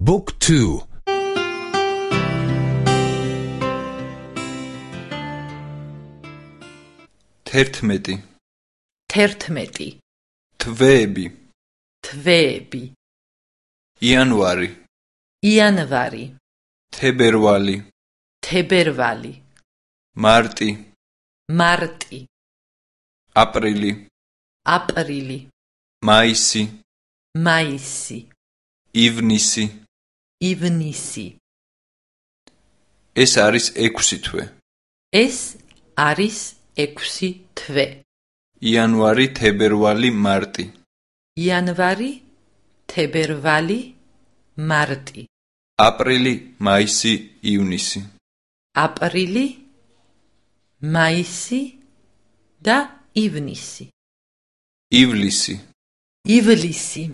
Book 2 თერთმეტი. თერთმეტი. თვეები. თვეები. იანვარი. იანვარი. თებერვალი. თებერვალი. მარტი. მარტი. აპრილი. აპრილი. მაისი. მაისი. ივნისი ივნისი. ეს არის 6 თვე. ეს არის 6 თვე. იანვარი თებერვალი მარტი. იანვარი თებერვალი მარტი. აპრილი მაისი ივნისი. აპრილი მაისი და ივნისი. ივლისი. ივლისი.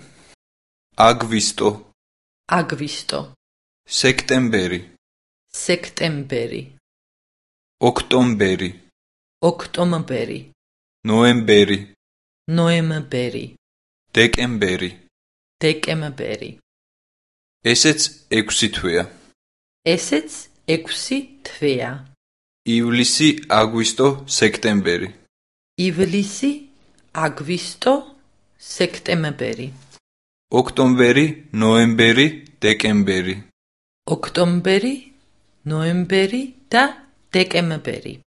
აგვისტო აგვისტო. სექტემბერი. სექტემბერი. ოქტომბერი. ოქტომბერი. ნოემბერი. ნოემბერი. დეკემბერი. დეკემბერი. ესეც 6 თვეა. ესეც 6 თვეა. ივლისი აგვისტო სექტემბერი. ივლისი აგვისტო სექტემბერი ოქტომბერი ნოემბერი დეკემბერი. ოქტომბერი ნოემბერი და დეკემბერი